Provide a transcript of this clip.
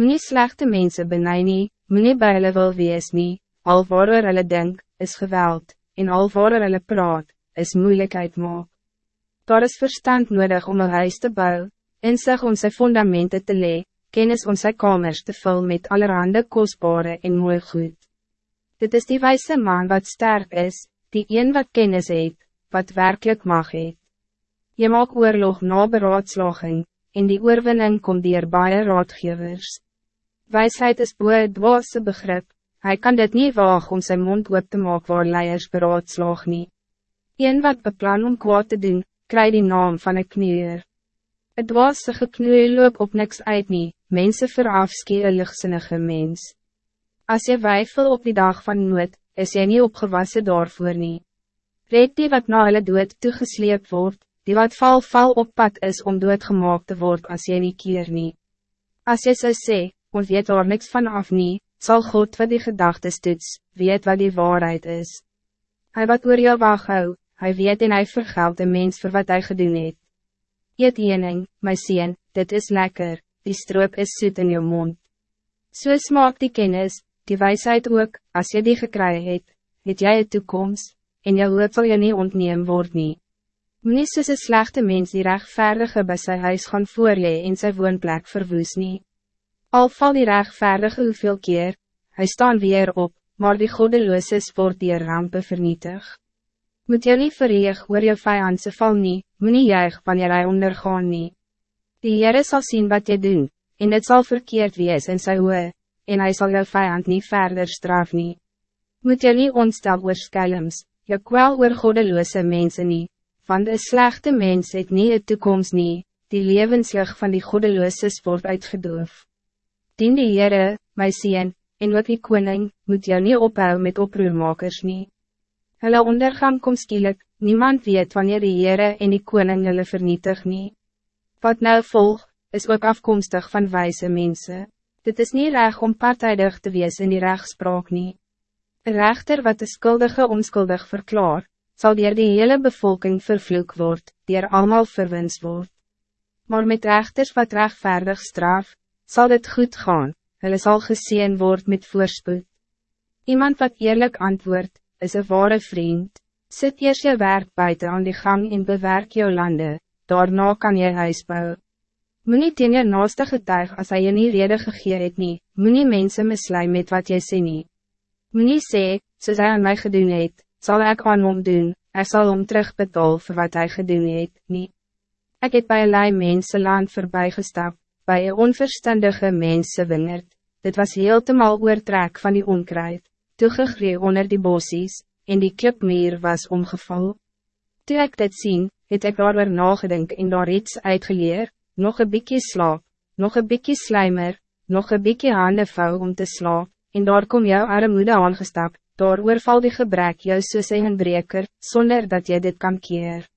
Moe slechte mensen benij nie, moe by hulle wil wees nie, al waar hulle denk, is geweld, en al waar hulle praat, is moeilijkheid maak. Daar is verstand nodig om een huis te bouwen, inzicht om sy fundamenten te lee, kennis om sy kamers te vullen met allerhande kostbare en mooi goed. Dit is die wijze man wat sterk is, die een wat kennis het, wat werkelijk mag het. Je maak oorlog na beraadslaging, en die oorwinning komt dier baie raadgevers. Wijsheid is boe dwaase begrip, hij kan dit niet waag om zijn mond op te maken waar leiers beraadslag nie. Een wat beplan om kwaad te doen, krijg die naam van een knieër. Het dwaase geknoei loop op niks uit nie, mense verafskie een lichtsinnige mens. Als je wijfel op die dag van nood, is jy niet opgewassen daarvoor nie. Red die wat na hulle dood toegesleep word, die wat val val op pad is om doodgemaak te worden als jy nie keer nie. As jy so sê, ons weet daar niks van af nie, zal God wat die gedagtes toets, weet wat die waarheid is. Hij wat oor jou wacht hou, hy weet en hy vergeld de mens voor wat hij gedoen het. Eet jening, my sien, dit is lekker, die stroop is soet in jou mond. So smaak die kennis, die wijsheid ook, als je die gekry het, het jy een toekomst, en jou hoop sal jy nie ontneem word nie. Moe soos een slechte mens die rechtvaardige by sy huis gaan voor jy en sy woonplek verwoes nie. Al val die rechtvaardige hoeveel keer, hij staan weer op, maar die goddelooses word die rampe vernietig. Moet jy nie verreeg oor jou vijandse val nie, moet nie juig wanneer hy ondergaan nie. Die Heere sal zien wat jy doen, en het zal verkeerd wees in sy hoe, en hij zal jou vijand niet verder straf nie. Moet jy nie ontstel oor skelms, jou kwel oor goddeloose mense nie, want een slechte mens het nie een toekomst nie, die levenslig van die goddelooses word uitgedoof. Dien die Heere, my sien, en ook die koning, moet jou nie ophou met oproermakers nie. Hulle ondergang kom skielik, niemand weet wanneer die Heere en die koning hulle vernietig nie. Wat nou volg, is ook afkomstig van wijze mensen. Dit is niet reg om partijdig te wees in die rechtspraak nie. Een rechter wat de skuldige onschuldig verklaar, zal dier die hele bevolking vervloek word, dier allemaal verwens word. Maar met rechters wat rechtvaardig straf, zal dit goed gaan, hulle zal gezien word met voorspoed. Iemand wat eerlijk antwoord, is een ware vriend. Zet eerst je werk buiten aan die gang en bewerk jou landen, daarna kan je huis bouwen. Moenie teen jou naaste getuig as hy jy nie rede gegee het nie, moenie mense mislui met wat jy sê nie. Moenie sê, soos hy aan my gedoen het, sal ek aan hom doen, ek sal hom terugbetaal vir wat hij gedoen het, nie. Ek het by een lui mense land voorbij gestap, by een onverstandige mense wingerd, dit was heel te mal oortrek van die onkruid, toegegree onder die bossies, en die klipmeer was omgeval. Toe ek dit sien, het ek daar weer nagedink en daar iets uitgeleerd, nog een bikje slaap, nog een bikje slijmer, nog een bikje handen vouw om te slaap, en daar kom jou armoede aangestap, daar oorval die gebrek jou soos een breker, zonder dat je dit kan keer.